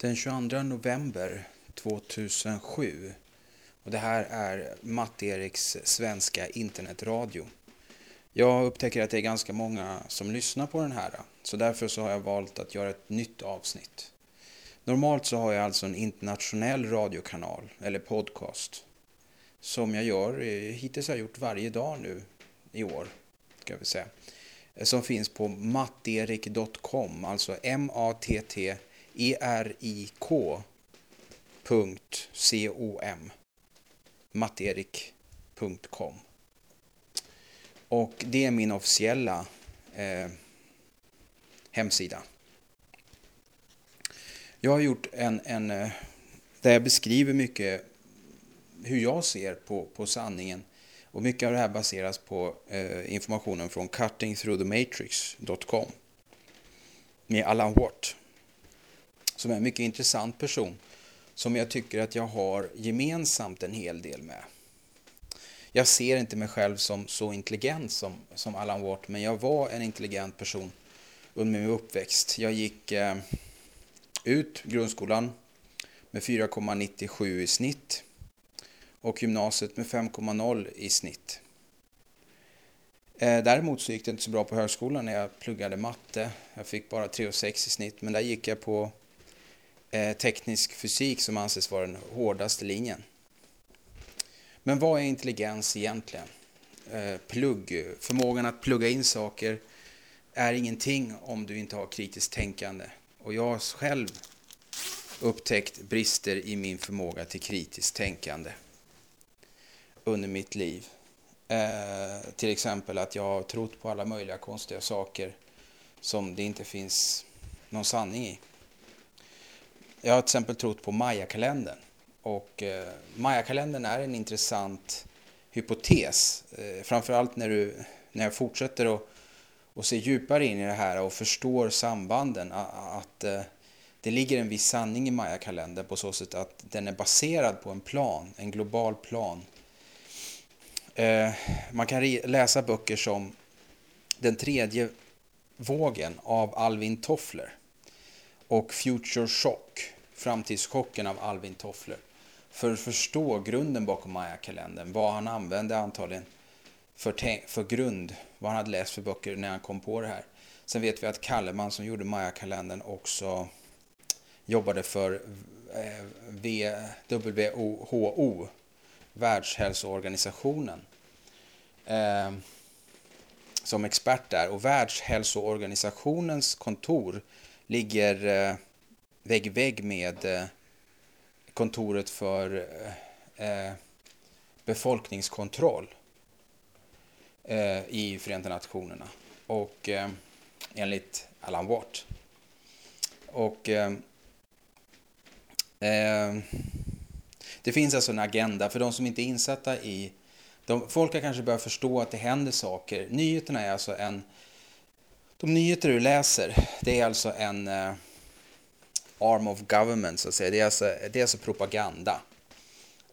den 22 november 2007. Och det här är Matt-Eriks svenska internetradio. Jag upptäcker att det är ganska många som lyssnar på den här. Så därför så har jag valt att göra ett nytt avsnitt. Normalt så har jag alltså en internationell radiokanal, eller podcast. Som jag gör, hittills har jag gjort varje dag nu i år. Ska vi säga. Som finns på matterik.com, alltså M-A-T-T erik.com matterik.com Och det är min officiella eh, hemsida. Jag har gjort en, en eh, där jag beskriver mycket hur jag ser på, på sanningen. Och mycket av det här baseras på eh, informationen från cuttingthroughthematrix.com med Alan Watt som är en mycket intressant person som jag tycker att jag har gemensamt en hel del med. Jag ser inte mig själv som så intelligent som, som Alan Watt, men jag var en intelligent person under min uppväxt. Jag gick eh, ut grundskolan med 4,97 i snitt och gymnasiet med 5,0 i snitt. Eh, däremot så gick det inte så bra på högskolan när jag pluggade matte. Jag fick bara 3,6 i snitt, men där gick jag på Eh, teknisk fysik som anses vara den hårdaste linjen. Men vad är intelligens egentligen? Eh, plugg, förmågan att plugga in saker är ingenting om du inte har kritiskt tänkande. Och jag har själv upptäckt brister i min förmåga till kritiskt tänkande under mitt liv. Eh, till exempel att jag har trott på alla möjliga konstiga saker som det inte finns någon sanning i. Jag har till exempel trott på Maya-kalendern. Och eh, Maya-kalendern är en intressant hypotes. Eh, framförallt när, du, när jag fortsätter att och se djupare in i det här och förstår sambanden. Att eh, det ligger en viss sanning i Maya-kalendern på så sätt att den är baserad på en plan, en global plan. Eh, man kan läsa böcker som Den tredje vågen av Alvin Toffler och Future Shock, Framtidschocken av Alvin Toffler. För att förstå grunden bakom Maya-kalendern, vad han använde antagligen för, för grund, vad han hade läst för böcker när han kom på det här. Sen vet vi att Kalleman som gjorde Maya-kalendern också jobbade för eh, WHO, Världshälsoorganisationen, eh, som expert där. Och Världshälsoorganisationens kontor ligger eh, vägg i vägg med eh, kontoret för eh, eh befolkningskontroll eh, i Förenta Nationerna. Och eh, enligt Alan Watt. Och det finns alltså en agenda för de som inte är insatta i de, folk har kanske börjat förstå att det händer saker. Nyheterna är alltså en de nyheter du läser, det är alltså en eh, arm of government, så att säga. Det är alltså, det är alltså propaganda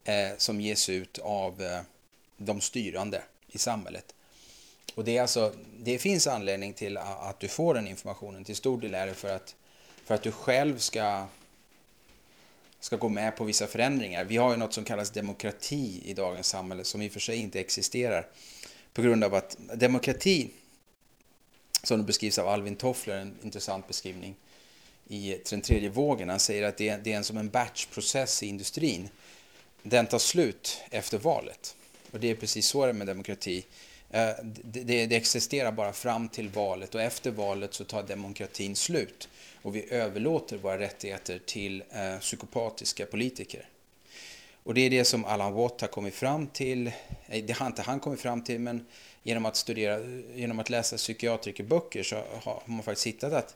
eh, som ges ut av eh, de styrande i samhället. Och det, är alltså, det finns anledning till att du får den informationen. Till stor del är det för att, för att du själv ska, ska gå med på vissa förändringar. Vi har ju något som kallas demokrati i dagens samhälle som i och för sig inte existerar. På grund av att demokrati som beskrivs av Alvin Toffler, en intressant beskrivning i den tredje vågen. Han säger att det är, det är en som en batchprocess i industrin. Den tar slut efter valet. Och det är precis så det är med demokrati. Eh, det, det, det, existerar bara fram till valet och efter valet så tar demokratin slut. Och vi överlåter våra rättigheter till eh, psykopatiska politiker. Och det är det som Alan Watt har kommit fram till. Det har inte han kommit fram till, men genom att studera, genom att läsa psykiatrikerböcker så har man faktiskt hittat att,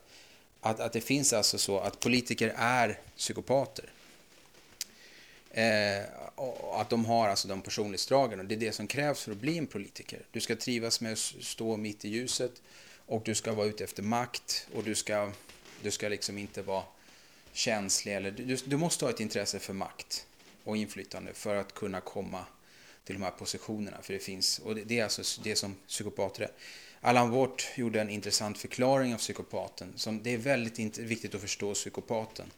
att, att det finns alltså så att politiker är psykopater. Eh, och att de har alltså de personlighetsdragen och det är det som krävs för att bli en politiker. Du ska trivas med att stå mitt i ljuset och du ska vara ute efter makt och du ska, du ska liksom inte vara känslig eller du, du måste ha ett intresse för makt och inflytande för att kunna komma till de här positionerna. För det finns, och det, är alltså det som psykopater är. Alan Watt gjorde en intressant förklaring av psykopaten. Som det är väldigt viktigt att förstå psykopaten.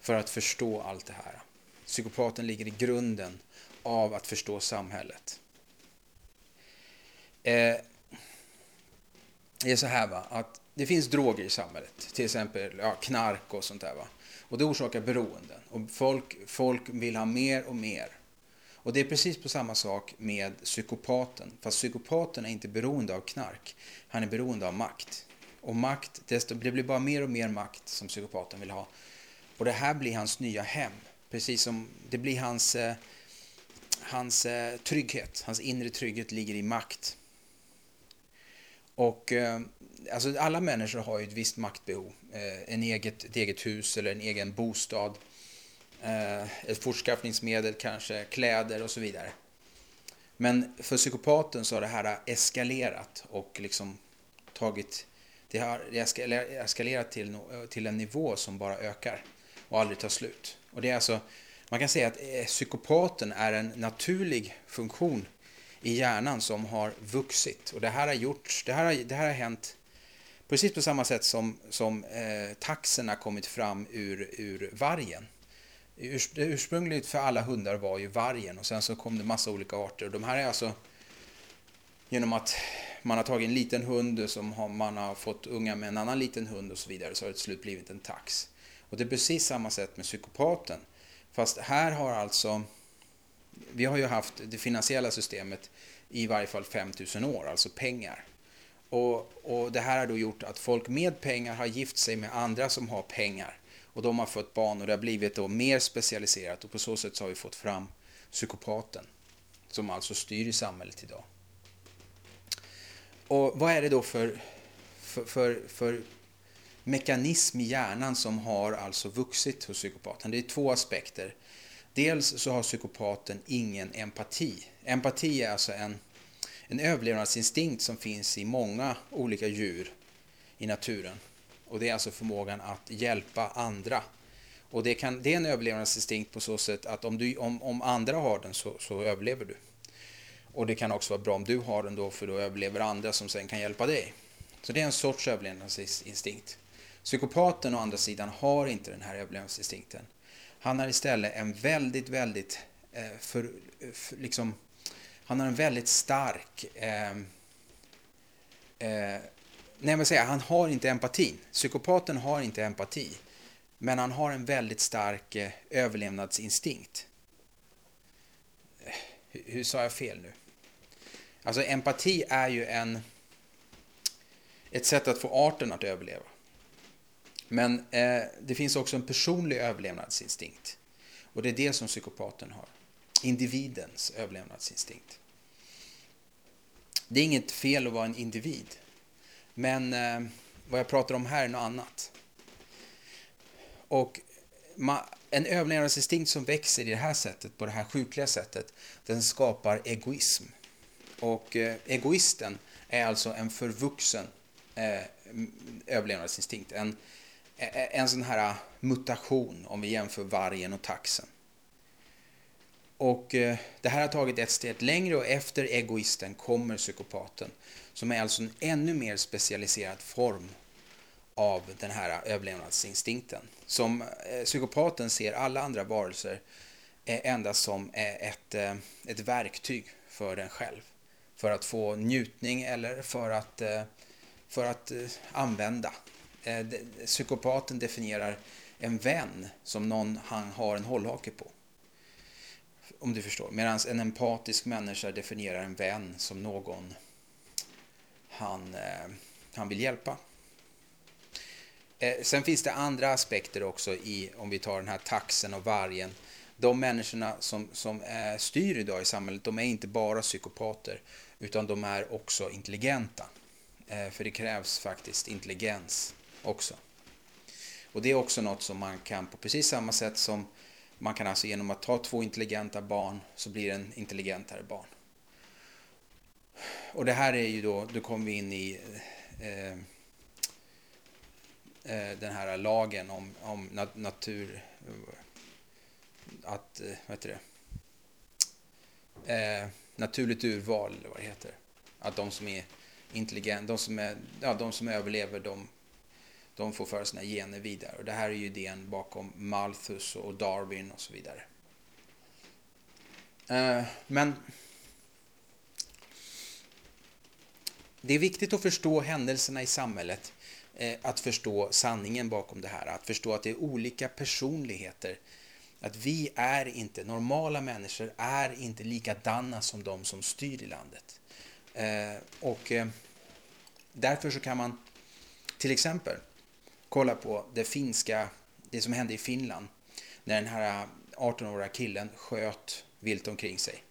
för att förstå allt det här. Psykopaten ligger i grunden av att förstå samhället. Eh, det är så här va, att det finns droger i samhället, till exempel ja, knark och sånt där va. Och det orsakar beroenden och folk, folk vill ha mer och mer. Och det är precis på samma sak med psykopaten. Fast psykopaten är inte beroende av knark. Han är beroende av makt. Och makt, desto, det blir bara mer och mer makt som psykopaten vill ha. Och det här blir hans nya hem. Precis som det blir hans, eh, hans eh, trygghet. Hans inre trygghet ligger i makt. Och eh, alltså alla människor har ju ett visst maktbehov. Eh, en eget, ett eget hus eller en egen bostad. Eh, ett fortskaffningsmedel kanske, kläder och så vidare. Men för psykopaten så har det här eskalerat och liksom tagit det har eskalerat till, till en nivå som bara ökar och aldrig tar slut. Och det är alltså, man kan säga att eh, psykopaten är en naturlig funktion i hjärnan som har vuxit. Och det här har gjorts, det här har, det här har hänt precis på samma sätt som, som eh, taxen har kommit fram ur, ur vargen. Urs, ursprungligt för alla hundar var ju vargen och sen så kom det massa olika arter. De här är alltså genom att man har tagit en liten hund som har, man har fått unga med en annan liten hund och så vidare så har det till slut blivit en tax. Och det är precis samma sätt med psykopaten. Fast här har alltså, vi har ju haft det finansiella systemet i varje fall 5000 år, alltså pengar. Och, och det här har då gjort att folk med pengar har gift sig med andra som har pengar. Och de har fått barn och det har blivit då mer specialiserat och på så sätt så har vi fått fram psykopaten. Som alltså styr i samhället idag. Och vad är det då för, för, för, för mekanism i hjärnan som har alltså vuxit hos psykopaten? Det är två aspekter. Dels så har psykopaten ingen empati. Empati är alltså en, en överlevnadsinstinkt som finns i många olika djur i naturen. Och det är alltså förmågan att hjälpa andra. Och det, kan, det är en överlevnadsinstinkt på så sätt att om, du, om, om andra har den så, så överlever du. Och det kan också vara bra om du har den då för då överlever andra som sen kan hjälpa dig. Så det är en sorts överlevnadsinstinkt. Psykopaten å andra sidan har inte den här överlevnadsinstinkten. Han har istället en väldigt, väldigt, eh, för, för, liksom, han har en väldigt stark, eh, eh, nej men säga, han har inte empatin. Psykopaten har inte empati. Men han har en väldigt stark eh, överlevnadsinstinkt. Eh, hur, hur sa jag fel nu? Alltså empati är ju en, ett sätt att få arten att överleva. Men eh, det finns också en personlig överlevnadsinstinkt. Och det är det som psykopaten har. Individens överlevnadsinstinkt. Det är inget fel att vara en individ. Men eh, vad jag pratar om här är något annat. Och en överlevnadsinstinkt som växer i det här sättet, på det här sjukliga sättet, den skapar egoism. Och eh, egoisten är alltså en förvuxen eh, överlevnadsinstinkt. En, eh, en sån här eh, mutation om vi jämför vargen och taxen. Och eh, det här har tagit ett steg längre och efter egoisten kommer psykopaten. Som är alltså en ännu mer specialiserad form av den här överlevnadsinstinkten. Som eh, psykopaten ser alla andra varelser eh, endast som eh, ett, eh, ett verktyg för den själv för att få njutning eller för att, eh, för att eh, använda. Eh, psykopaten definierar en vän som någon han har en hållhake på. Om du förstår. Medan en empatisk människa definierar en vän som någon han, eh, han vill hjälpa. Eh, sen finns det andra aspekter också i, om vi tar den här taxen och vargen. De människorna som, som eh, styr idag i samhället, de är inte bara psykopater utan de är också intelligenta. Eh, för det krävs faktiskt intelligens också. Och det är också något som man kan på precis samma sätt som man kan alltså genom att ta två intelligenta barn så blir det en intelligentare barn. Och det här är ju då, då kommer vi in i eh, eh, den här lagen om, om natur, att, eh, vad heter det, eh, naturligt urval, eller vad det heter. Att de som är intelligenta, de som, är, ja, de som överlever, de, De får föra sina gener vidare. Och det här är ju idén bakom Malthus och Darwin och så vidare. Eh, men det är viktigt att förstå händelserna i samhället, eh, att förstå sanningen bakom det här, att förstå att det är olika personligheter. Att vi är inte, normala människor är inte likadana som de som styr i landet. Eh, och eh, därför så kan man till exempel kolla på det finska, det som hände i Finland när den här 18-åriga killen sköt vilt omkring sig.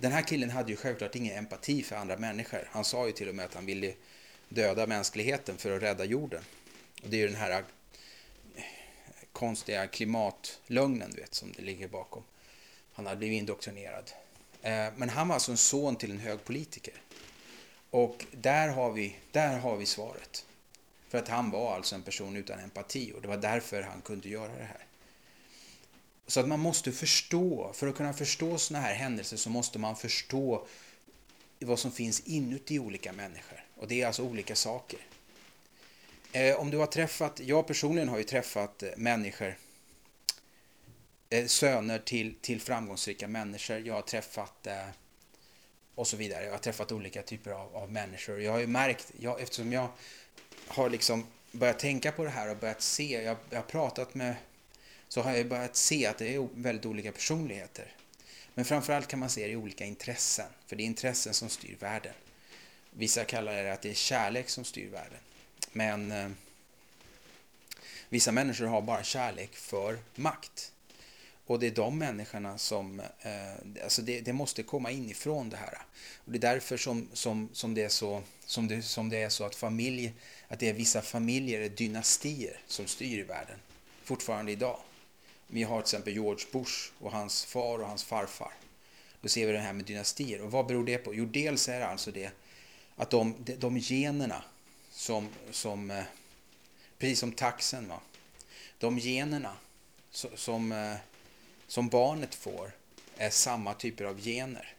Den här killen hade ju självklart ingen empati för andra människor. Han sa ju till och med att han ville döda mänskligheten för att rädda jorden. Och det är ju den här eh, konstiga klimatlögnen vet, som det ligger bakom. Han hade blivit indoktrinerad. Eh, men han var alltså en son till en hög politiker. Och där har vi, där har vi svaret. För att han var alltså en person utan empati och det var därför han kunde göra det här. Så att man måste förstå, för att kunna förstå sådana här händelser så måste man förstå vad som finns inuti olika människor. Och det är alltså olika saker. Eh, om du har träffat, jag personligen har ju träffat eh, människor, eh, söner till, till framgångsrika människor. Jag har träffat och så vidare. Jag har träffat olika typer av, av människor. Jag har ju märkt, jag, eftersom jag har liksom börjat tänka på det här och börjat se, jag, jag har pratat med så har jag börjat se att det är väldigt olika personligheter. Men framförallt kan man se det i olika intressen, för det är intressen som styr världen. Vissa kallar det att det är kärlek som styr världen. Men eh, vissa människor har bara kärlek för makt. Och det är de människorna som, eh, alltså det, det, måste komma inifrån det här. Och det är därför som, som, som, det är så, som, det, som det är så att familj, att det är vissa familjer, dynastier som styr i världen fortfarande idag. Vi har till exempel George Bush och hans far och hans farfar. Då ser vi det här med dynastier. Och vad beror det på? Jo, dels är det alltså det att de, de generna som, som eh, precis som taxen, va? de generna som, eh, som barnet får är samma typer av gener.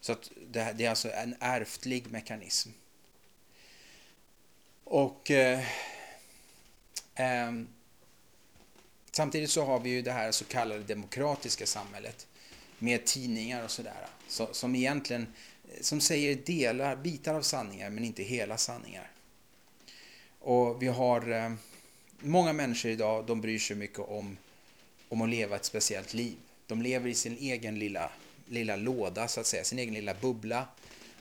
Så att det, det är alltså en ärftlig mekanism. Och eh, eh, Samtidigt så har vi ju det här så kallade demokratiska samhället med tidningar och sådär som egentligen som säger delar, bitar av sanningar men inte hela sanningar. Och vi har eh, många människor idag, de bryr sig mycket om, om att leva ett speciellt liv. De lever i sin egen lilla, lilla låda, så att säga, sin egen lilla bubbla.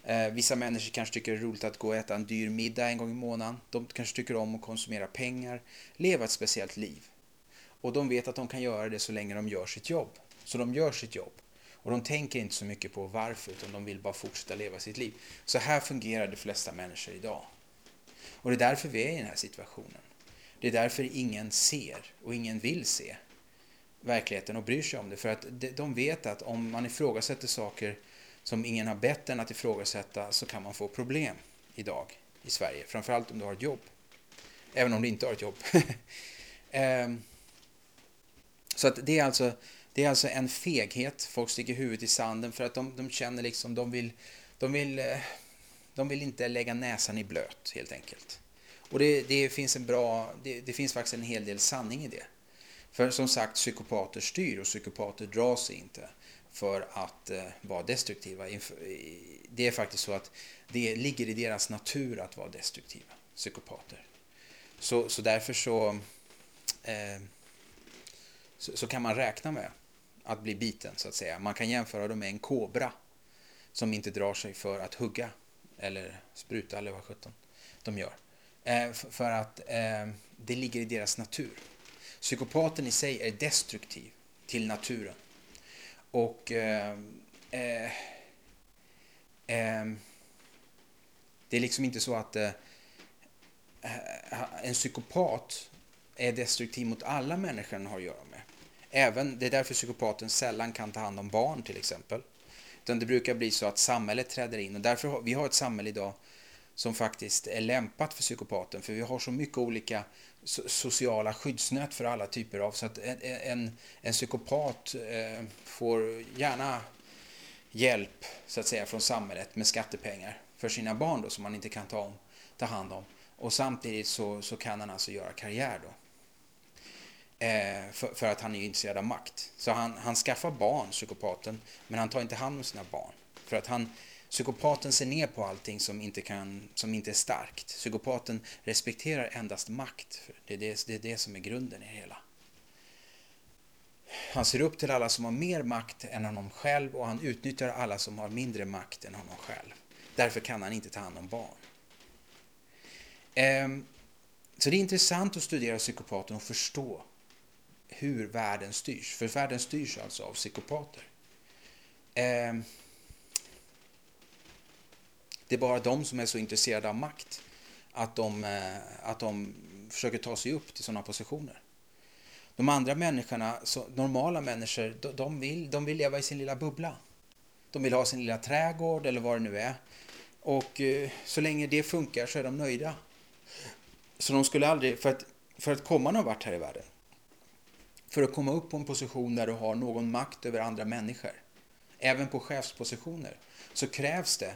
Eh, vissa människor kanske tycker det är roligt att gå och äta en dyr middag en gång i månaden. De kanske tycker om att konsumera pengar, leva ett speciellt liv. Och de vet att de kan göra det så länge de gör sitt jobb. Så de gör sitt jobb. Och de tänker inte så mycket på varför, utan de vill bara fortsätta leva sitt liv. Så här fungerar de flesta människor idag. Och det är därför vi är i den här situationen. Det är därför ingen ser och ingen vill se verkligheten och bryr sig om det. För att de vet att om man ifrågasätter saker som ingen har bett en att ifrågasätta så kan man få problem idag i Sverige. Framförallt om du har ett jobb. Även om du inte har ett jobb. Ehm, så att det är alltså, det är alltså en feghet. Folk sticker huvudet i sanden för att de, de känner liksom, de vill, de vill, eh, de vill inte lägga näsan i blöt helt enkelt. Och det, det finns en bra, det, det, finns faktiskt en hel del sanning i det. För som sagt, psykopater styr och psykopater drar sig inte för att eh, vara destruktiva. Det är faktiskt så att det ligger i deras natur att vara destruktiva, psykopater. Så, så därför så eh, så, så, kan man räkna med att bli biten så att säga. Man kan jämföra dem med en kobra som inte drar sig för att hugga eller spruta eller vad sjutton de gör. Eh, för att eh, det ligger i deras natur. Psykopaten i sig är destruktiv till naturen. Och eh, eh, eh det är liksom inte så att eh, eh en psykopat är destruktiv mot alla människor den har att göra med. Även, det är därför psykopaten sällan kan ta hand om barn till exempel. Utan det brukar bli så att samhället träder in och därför har vi har ett samhälle idag som faktiskt är lämpat för psykopaten för vi har så mycket olika sociala skyddsnät för alla typer av så att en, en, en psykopat eh, får gärna hjälp så att säga från samhället med skattepengar för sina barn då som man inte kan ta, om, ta hand om. Och samtidigt så, så kan han alltså göra karriär då. Eh, för, för, att han är intresserad av makt. Så han, han skaffar barn, psykopaten, men han tar inte hand om sina barn. För att han, psykopaten ser ner på allting som inte, kan, som inte är starkt. Psykopaten respekterar endast makt. Det är det, det är det som är grunden i det hela. Han ser upp till alla som har mer makt än honom själv och han utnyttjar alla som har mindre makt än honom själv. Därför kan han inte ta hand om barn. Eh, så det är intressant att studera psykopaten och förstå hur världen styrs. För världen styrs alltså av psykopater. Ehm, det är bara de som är så intresserade av makt att de, eh, att de försöker ta sig upp till sådana positioner. De andra människorna, så, normala människor, de, de, vill, de vill leva i sin lilla bubbla. De vill ha sin lilla trädgård eller vad det nu är. Och eh, så länge det funkar så är de nöjda. Så de skulle aldrig, för att, för att komma någon vart här i världen, för att komma upp på en position där du har någon makt över andra människor, även på chefspositioner, så krävs det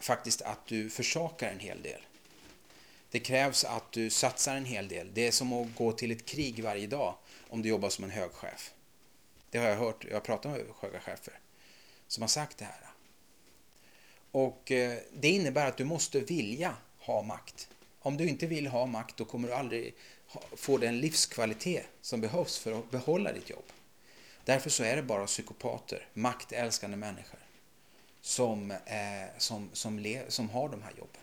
faktiskt att du försakar en hel del. Det krävs att du satsar en hel del. Det är som att gå till ett krig varje dag om du jobbar som en hög chef. Det har jag hört, jag har pratat med höga chefer som har sagt det här. Och eh, det innebär att du måste vilja ha makt. Om du inte vill ha makt då kommer du aldrig få den livskvalitet som behövs för att behålla ditt jobb. Därför så är det bara psykopater, maktälskande människor som, eh, som, som, le, som har de här jobben.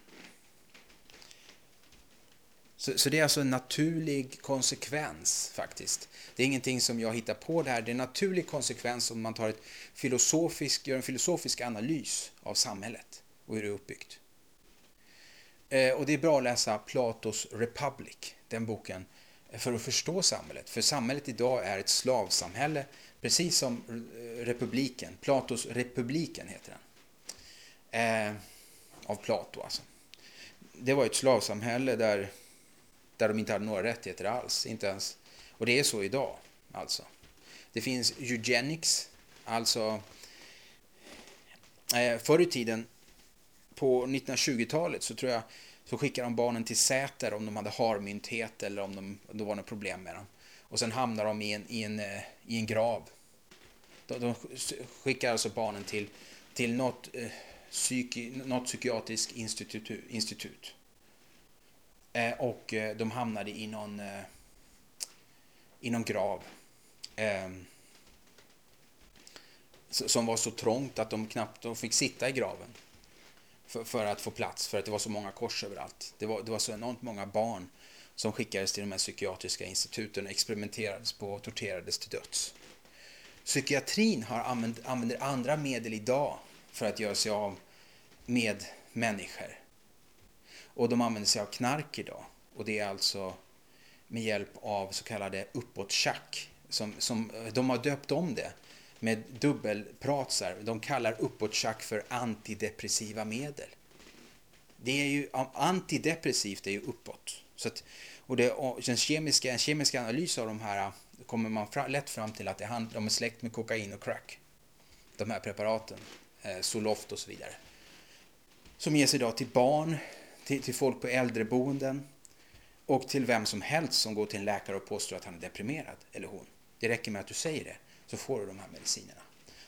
Så, så, det är alltså en naturlig konsekvens faktiskt. Det är ingenting som jag hittar på det här. Det är en naturlig konsekvens om man tar ett filosofisk, gör en filosofisk analys av samhället och hur det är uppbyggt. Eh, och det är bra att läsa Platos Republic, den boken, eh, för att förstå samhället. För samhället idag är ett slavsamhälle, precis som eh, republiken. Platos Republiken heter den. Eh, av Plato alltså. Det var ett slavsamhälle där, där de inte hade några rättigheter alls. Inte ens, och det är så idag alltså. Det finns eugenics, alltså eh, förr i tiden på 1920-talet så tror jag så skickade de barnen till Säter om de hade harmynthet eller om, de, om det var något problem med dem. Och sen hamnar de i en, i en, eh, i en grav. De, de skickar alltså barnen till, till något eh, psyki, något psykiatriskt institut. institut. Eh, och eh, de hamnade i någon, eh, i någon grav. Eh, som var så trångt att de knappt de fick sitta i graven. För, för, att få plats, för att det var så många kors överallt. Det var, det var så enormt många barn som skickades till de här psykiatriska instituten, experimenterades på och torterades till döds. Psykiatrin har använt, använder andra medel idag för att göra sig av med människor. Och de använder sig av knark idag. Och det är alltså med hjälp av så kallade uppåttjack. Som, som, de har döpt om det med dubbelpratsar. De kallar uppåttjack för antidepressiva medel. Det är ju, antidepressivt är ju uppåt. Så att, och det, och den kemiska, en kemisk analys av de här kommer man fra, lätt fram till att det hand, de är släkt med kokain och crack. De här preparaten, eh, Zoloft och så vidare som ges idag till barn, till, till folk på äldreboenden och till vem som helst som går till en läkare och påstår att han är deprimerad, eller hon. Det räcker med att du säger det, så får du de här medicinerna.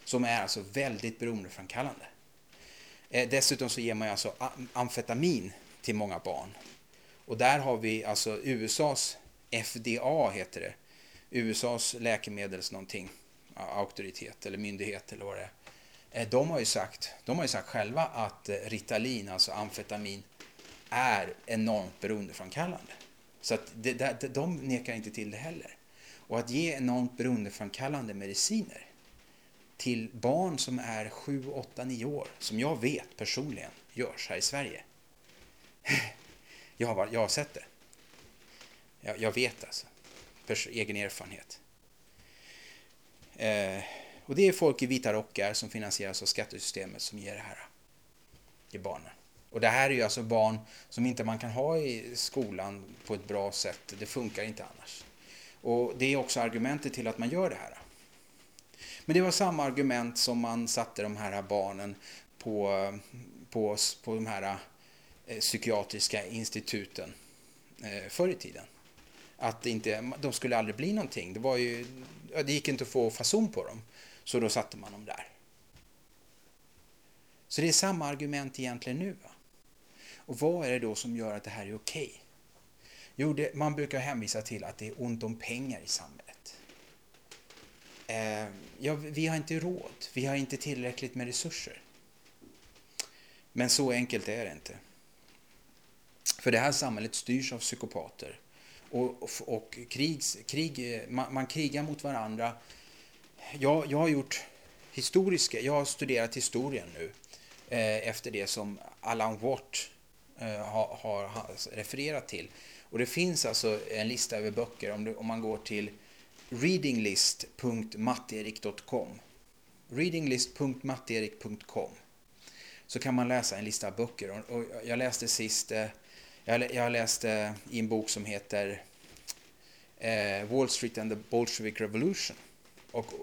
Som är alltså väldigt beroendeframkallande. Eh, dessutom så ger man alltså amfetamin till många barn. Och där har vi alltså USAs FDA heter det. USAs läkemedels någonting, auktoritet eller myndighet eller vad det är. Eh, de har ju sagt, de har ju sagt själva att eh, Ritalin, alltså amfetamin, är enormt beroendeframkallande. Så att det, de nekar inte till det heller. Och att ge enormt beroendeframkallande mediciner till barn som är 7, 8, 9 år, som jag vet personligen görs här i Sverige. Jag har, jag har sett det. Jag, jag vet alltså. Pers egen erfarenhet. Eh, och det är folk i vita rockar som finansieras av skattesystemet som ger det här till barnen. Och det här är ju alltså barn som inte man kan ha i skolan på ett bra sätt. Det funkar inte annars. Och det är också argumentet till att man gör det här. Men det var samma argument som man satte de här barnen på, på, på de här eh, psykiatriska instituten eh, förr i tiden. Att inte, de skulle aldrig bli någonting. Det, var ju, det gick inte att få fason på dem. Så då satte man dem där. Så det är samma argument egentligen nu. Va? Och vad är det då som gör att det här är okej? Okay? Jo, det, man brukar hänvisa till att det är ont om pengar i samhället. Eh, ja, vi har inte råd, vi har inte tillräckligt med resurser. Men så enkelt är det inte. För det här samhället styrs av psykopater. Och, och, och krigs, krig, man, man, krigar mot varandra. Jag, jag har gjort historiska, jag har studerat historien nu eh, efter det som Alan Watt Eh, har, har, refererat till. Och det finns alltså en lista över böcker om, du, om man går till readinglist.matterik.com readinglist.matterik.com så kan man läsa en lista böcker. Och jag läste sist, eh, jag läste i en bok som heter eh, Wall Street and the Bolshevik Revolution. Och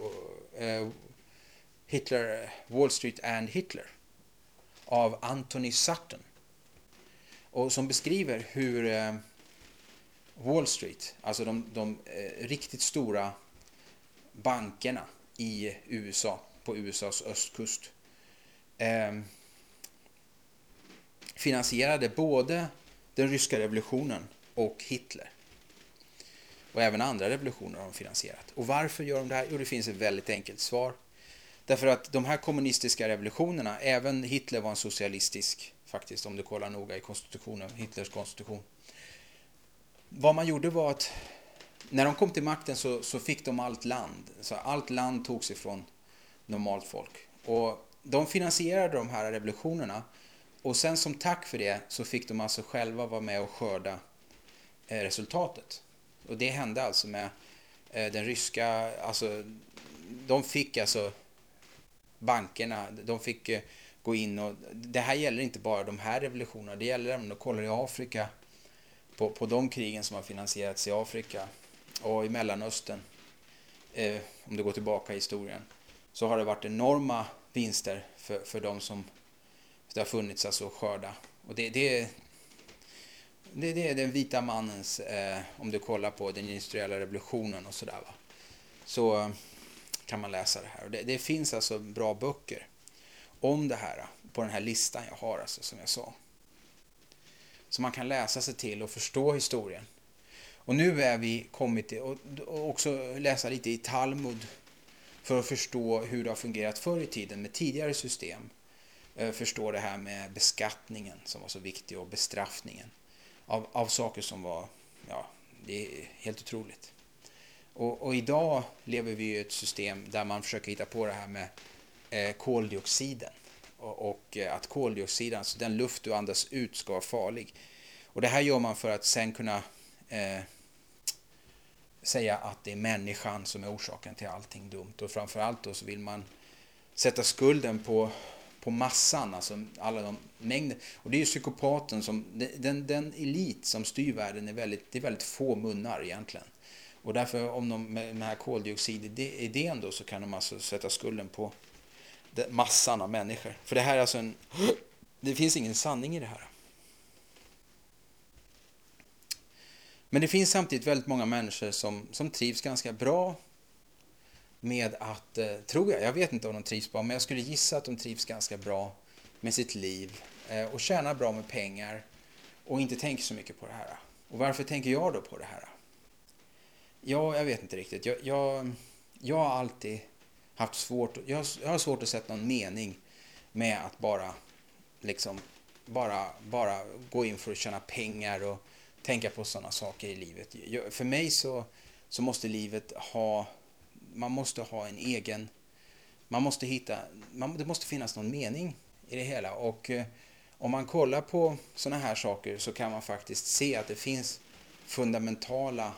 Hitler, Wall Street and Hitler av Anthony Sutton. Och som beskriver hur eh, Wall Street, alltså de, de eh, riktigt stora bankerna i USA, på USAs östkust, ehm, finansierade både den ryska revolutionen och Hitler. Och även andra revolutioner har de finansierat. Och varför gör de det här? Jo, det finns ett väldigt enkelt svar. Därför att de här kommunistiska revolutionerna, även Hitler var en socialistisk, faktiskt om du kollar noga i konstitutionen, Hitlers konstitution. Vad man gjorde var att när de kom till makten så, så fick de allt land. Så allt land togs ifrån normalt folk. Och de finansierade de här revolutionerna och sen som tack för det så fick de alltså själva vara med och skörda eh, resultatet. Och det hände alltså med eh, den ryska, alltså de fick alltså bankerna, de fick eh, gå in och det här gäller inte bara de här revolutionerna, det gäller även om du kollar i Afrika på, på de krigen som har finansierats i Afrika och i Mellanöstern, eh, om du går tillbaka i historien, så har det varit enorma vinster för, för de som det har funnits alltså skörda. Och det, det, det, det är den vita mannens, eh, om du kollar på den industriella revolutionen och sådär. Så eh, kan man läsa det här. Och det, det, finns alltså bra böcker om det här på den här listan jag har, alltså, som jag sa. Så man kan läsa sig till och förstå historien. Och nu är vi kommit till, och, också läsa lite i Talmud för att förstå hur det har fungerat förr i tiden med tidigare system eh, förstå det här med beskattningen som var så viktig och bestraffningen av, av saker som var, ja, det är helt otroligt. Och, och idag lever vi i ett system där man försöker hitta på det här med eh, koldioxiden och, och eh, att koldioxiden, alltså den luft du andas ut, ska vara farlig. Och det här gör man för att sen kunna eh, säga att det är människan som är orsaken till allting dumt. Och framförallt då så vill man sätta skulden på på massan, alltså alla de mängder. Och det är ju psykopaten som, den, den elit som styr världen är väldigt, det är väldigt få munnar egentligen. Och därför om de med den här koldioxididén då så kan de alltså sätta skulden på massan av människor. För det här är alltså en, det finns ingen sanning i det här. Men det finns samtidigt väldigt många människor som, som trivs ganska bra med att, eh, tror jag, jag vet inte om de trivs bra, men jag skulle gissa att de trivs ganska bra med sitt liv eh, och tjänar bra med pengar och inte tänker så mycket på det här. Och varför tänker jag då på det här? Ja, jag vet inte riktigt. Jag, jag, jag har alltid haft svårt, jag har, jag har svårt att sätta någon mening med att bara liksom bara, bara gå in för att tjäna pengar och tänka på sådana saker i livet. Jag, för mig så, så måste livet ha man måste ha en egen... Man måste hitta... Man, det måste finnas någon mening i det hela. Och eh, om man kollar på sådana här saker så kan man faktiskt se att det finns fundamentala...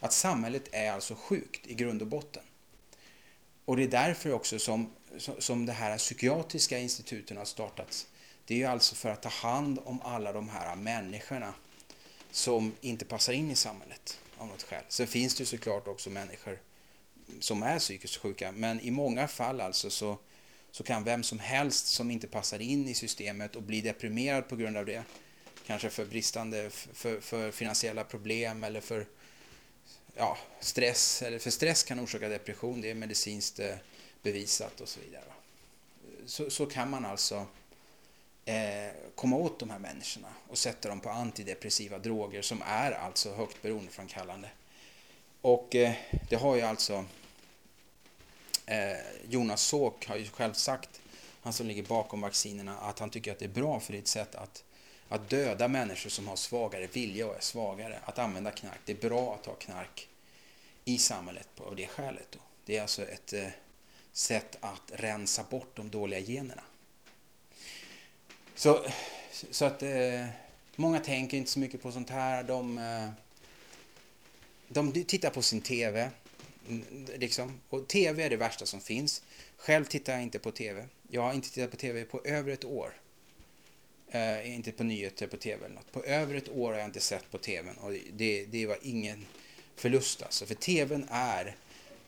Att samhället är alltså sjukt i grund och botten. Och det är därför också som, som det här psykiatriska instituten har startats. Det är ju alltså för att ta hand om alla de här människorna som inte passar in i samhället av något skäl. Sen finns det såklart också människor som är psykiskt sjuka. Men i många fall alltså så, så kan vem som helst som inte passar in i systemet och blir deprimerad på grund av det Kanske för bristande, för, för finansiella problem eller för ja, stress. Eller för stress kan orsaka depression, det är medicinskt eh, bevisat och så vidare. Så, så kan man alltså eh, komma åt de här människorna och sätta dem på antidepressiva droger som är alltså högt beroendeframkallande. Och eh, det har ju alltså eh, Jonas Såk har ju själv sagt, han som ligger bakom vaccinerna, att han tycker att det är bra för det är ett sätt att, att döda människor som har svagare vilja och är svagare. Att använda knark. Det är bra att ha knark i samhället av det skälet. Då. Det är alltså ett eh, sätt att rensa bort de dåliga generna. Så, så att eh, många tänker inte så mycket på sånt här. De, eh, de tittar på sin TV. Mm, liksom. Och TV är det värsta som finns. Själv tittar jag inte på TV. Jag har inte tittat på TV på över ett år. Eh, inte på nyheter på TV eller något. På över ett år har jag inte sett på TVn och det, det var ingen förlust alltså. För TVn är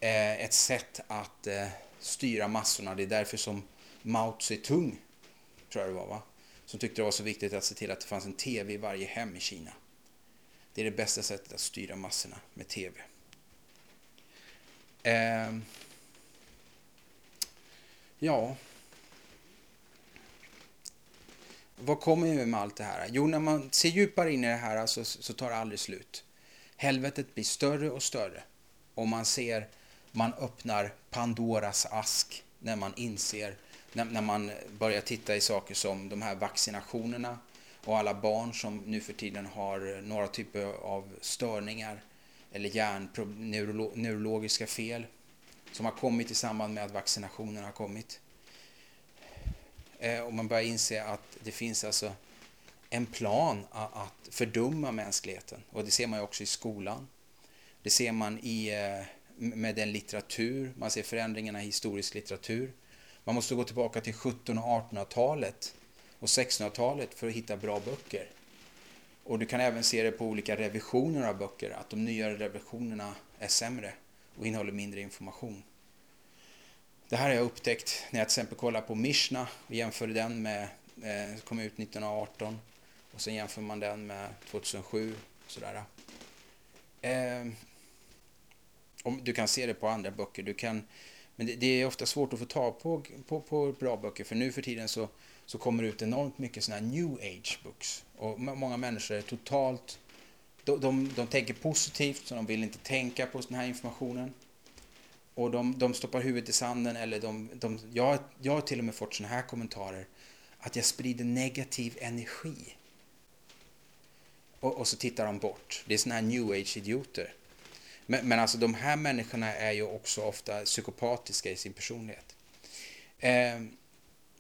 eh, ett sätt att eh, styra massorna. Det är därför som Mao Zedong, tror jag det var va? Som tyckte det var så viktigt att se till att det fanns en TV i varje hem i Kina. Det är det bästa sättet att styra massorna med TV. Eh, ja. Vad kommer vi med allt det här? Jo, när man ser djupare in i det här alltså, så, så tar det aldrig slut. Helvetet blir större och större. Och man ser, man öppnar Pandoras ask när man inser, när, när man börjar titta i saker som de här vaccinationerna och alla barn som nu för tiden har några typer av störningar eller hjärnneurologiska neurolo, neurologiska fel som har kommit i samband med att vaccinationerna har kommit. Eh, och man börjar inse att det finns alltså en plan att fördumma mänskligheten. Och det ser man ju också i skolan. Det ser man i, eh, med den litteratur, man ser förändringarna i historisk litteratur. Man måste gå tillbaka till 1700 och 1800-talet och 1600-talet för att hitta bra böcker. Och du kan även se det på olika revisioner av böcker, att de nyare revisionerna är sämre och innehåller mindre information. Det här har jag upptäckt när jag till exempel kollar på Mishna och jämför den med, eh, kom ut 1918 och sen jämför man den med 2007 och sådär. Eh, om, du kan se det på andra böcker. Du kan, men det, det, är ofta svårt att få tag på, på, på bra böcker för nu för tiden så, så kommer det ut enormt mycket sådana här new age books. Och många människor är totalt... De, de, de tänker positivt så de vill inte tänka på den här informationen. Och de, de stoppar huvudet i sanden eller de... de jag, jag har till och med fått sådana här kommentarer. Att jag sprider negativ energi. Och, och så tittar de bort. Det är sådana här new age-idioter. Men, men alltså de här människorna är ju också ofta psykopatiska i sin personlighet. Eh,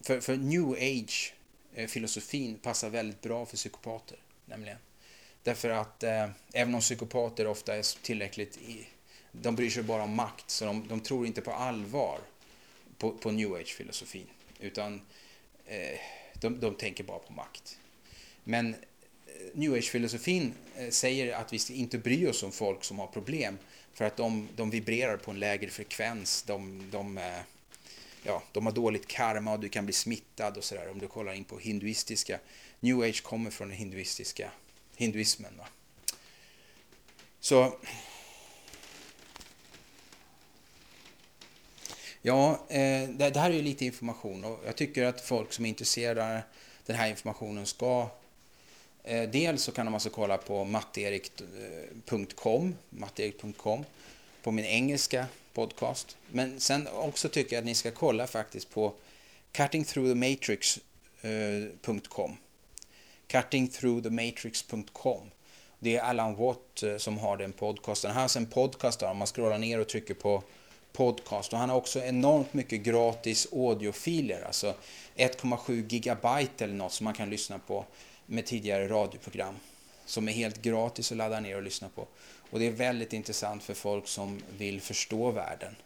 för, för new age-filosofin eh, passar väldigt bra för psykopater, nämligen. Därför att eh, även om psykopater ofta är tillräckligt... I, de bryr sig bara om makt, så de, de tror inte på allvar på, på new age-filosofin. Utan eh, de, de tänker bara på makt. Men eh, new age-filosofin eh, säger att vi ska inte bry oss om folk som har problem för att de, de vibrerar på en lägre frekvens. De, de, eh, ja, de har dåligt karma och du kan bli smittad och sådär om du kollar in på hinduistiska. New age kommer från den hinduistiska hinduismen. Va? Så Ja, eh, det, här är ju lite information och jag tycker att folk som är intresserade av den här informationen ska eh, dels så kan de alltså kolla på matterik.com, matterik.com på min engelska podcast. Men sen också tycker jag att ni ska kolla faktiskt på cuttingthroughthematrix.com. Cuttingthroughthematrix.com. Det är Alan Watt eh, som har den podcasten. Han har alltså en podcast där man scrollar ner och trycker på podcast och han har också enormt mycket gratis audiofiler, alltså 1,7 gigabyte eller något som man kan lyssna på med tidigare radioprogram som är helt gratis att ladda ner och lyssna på. Och det är väldigt intressant för folk som vill förstå världen.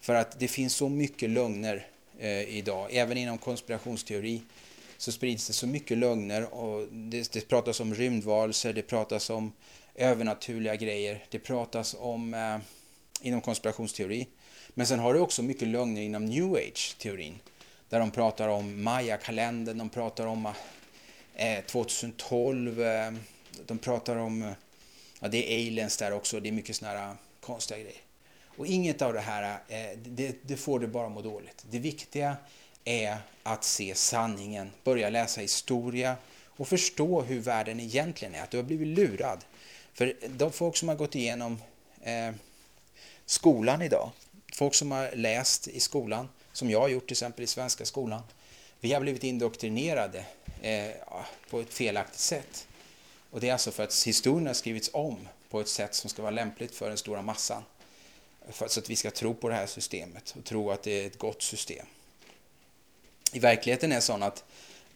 För att det finns så mycket lögner eh, idag, även inom konspirationsteori så sprids det så mycket lögner och det, det pratas om rymdvarelser, det pratas om övernaturliga grejer, det pratas om eh, inom konspirationsteori. Men sen har du också mycket lögner inom new age-teorin. Där de pratar om Maya-kalendern, de pratar om Eh, eh 2012, eh, de pratar om, eh, ja det är aliens där också, det är mycket sådana här konstiga grejer. Och inget av det här, eh, det, det får du bara må dåligt. Det viktiga är att se sanningen, börja läsa historia och förstå hur världen egentligen är, att du har blivit lurad. För de folk som har gått igenom eh, skolan idag, folk som har läst i skolan, som jag har gjort till exempel i svenska skolan, vi har blivit indoktrinerade eh, på ett felaktigt sätt. Och det är alltså för att historien har skrivits om på ett sätt som ska vara lämpligt för den stora massan. För, så att vi ska tro på det här systemet och tro att det är ett gott system. I verkligheten är det så att,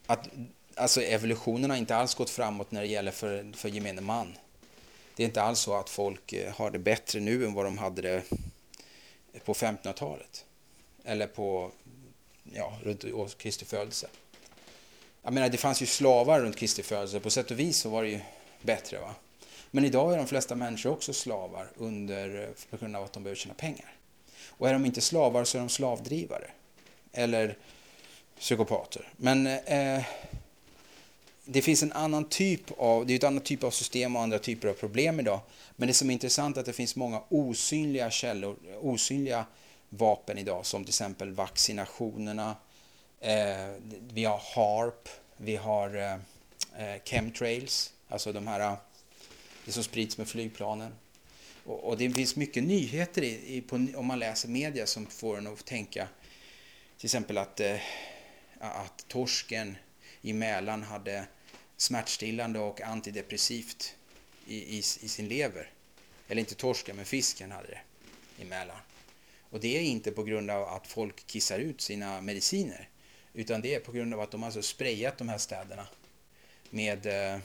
att alltså evolutionen har inte alls gått framåt när det gäller för, för gemene man. Det är inte alls så att folk eh, har det bättre nu än vad de hade det på 1500-talet. Eller på, ja, runt Kristi födelse. Jag menar, det fanns ju slavar runt Kristi födelse. På sätt och vis så var det ju bättre. va. Men idag är de flesta människor också slavar under, på grund av att de behöver tjäna pengar. Och är de inte slavar så är de slavdrivare. Eller psykopater. Men eh, det finns en annan typ av, det är ett annat typ av system och andra typer av problem idag. Men det som är intressant är att det finns många osynliga källor, osynliga vapen idag som till exempel vaccinationerna, eh, vi har HARP, vi har eh, eh, chemtrails, alltså de här, det som sprids med flygplanen. Och, och det finns mycket nyheter i, i på, om man läser media som får en att tänka till exempel att, eh, att torsken i Mälaren hade smärtstillande och antidepressivt i, i, i, sin lever. Eller inte torsken, men fisken hade det i Mälaren. Och det är inte på grund av att folk kissar ut sina mediciner. Utan det är på grund av att de har alltså sprayat de här städerna med eh,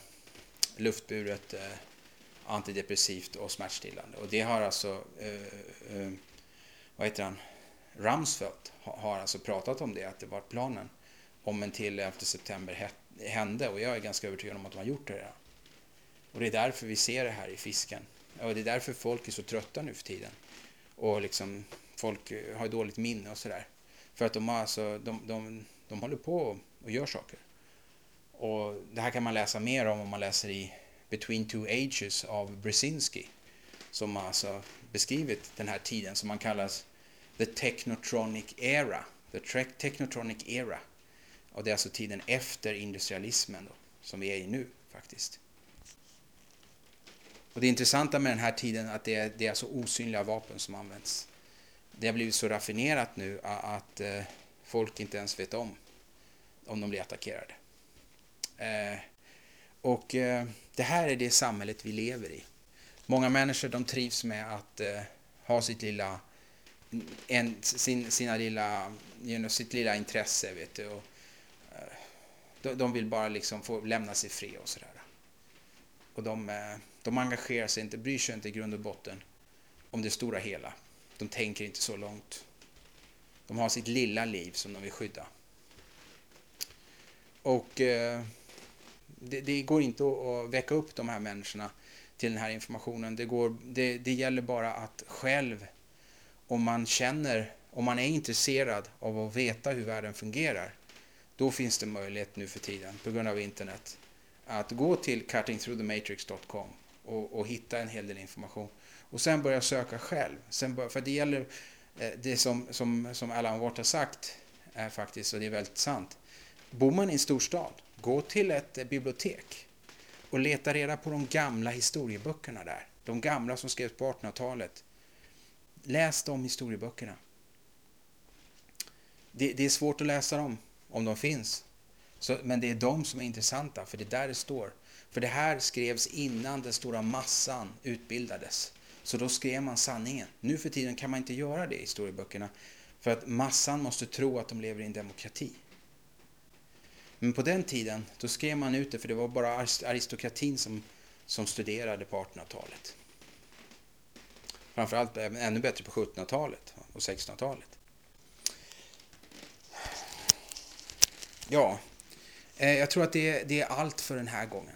luftburet eh, antidepressivt och smärtstillande. Och det har alltså, eh, eh, vad heter han, Rumsfeld har alltså pratat om det, att det var planen om en till 11 september hett hände och jag är ganska övertygad om att de har gjort det redan. Och det är därför vi ser det här i fisken. Och det är därför folk är så trötta nu för tiden. Och liksom folk har dåligt minne och sådär. För att de, har alltså, de, de, de håller på och gör saker. Och det här kan man läsa mer om om man läser i Between Two Ages av Brzezinski. Som har alltså beskrivit den här tiden som man kallas The Technotronic Era. The Technotronic Era. Och det är alltså tiden efter industrialismen då, som vi är i nu faktiskt. Och det intressanta med den här tiden är att det är, det är alltså osynliga vapen som används. Det har blivit så raffinerat nu att eh, folk inte ens vet om om de blir attackerade. Eh, och eh, det här är det samhället vi lever i. Många människor de trivs med att eh, ha sitt lilla, en, sin, sina lilla, you know, sitt lilla intresse. Vet du, och, de, de vill bara liksom få lämna sig fri och sådär. Och de, eh, de engagerar sig inte, bryr sig inte i grund och botten om det stora hela. De tänker inte så långt. De har sitt lilla liv som de vill skydda. Och eh, det, det, går inte att, väcka upp de här människorna till den här informationen. Det, går, det, det gäller bara att själv, om man känner, om man är intresserad av att veta hur världen fungerar, då finns det möjlighet nu för tiden, på grund av internet, att gå till cuttingthroughthematrix.com och, och hitta en hel del information. Och sen börja söka själv. Sen bör, för det gäller, eh, det som, som, som Alan Watt har sagt är faktiskt, och det är väldigt sant. Bor man i en storstad, gå till ett eh, bibliotek och leta reda på de gamla historieböckerna där. De gamla som skrevs på 1800-talet. Läs de historieböckerna. Det, det är svårt att läsa dem om de finns. Så, men det är de som är intressanta, för det är där det står. För det här skrevs innan den stora massan utbildades. Så då skrev man sanningen. Nu för tiden kan man inte göra det i historieböckerna. För att massan måste tro att de lever i en demokrati. Men på den tiden, då skrev man ut det för det var bara aristokratin som, som studerade på 1800-talet. Framförallt ännu bättre på 1700-talet och 1600-talet. Ja, eh, jag tror att det, det är allt för den här gången.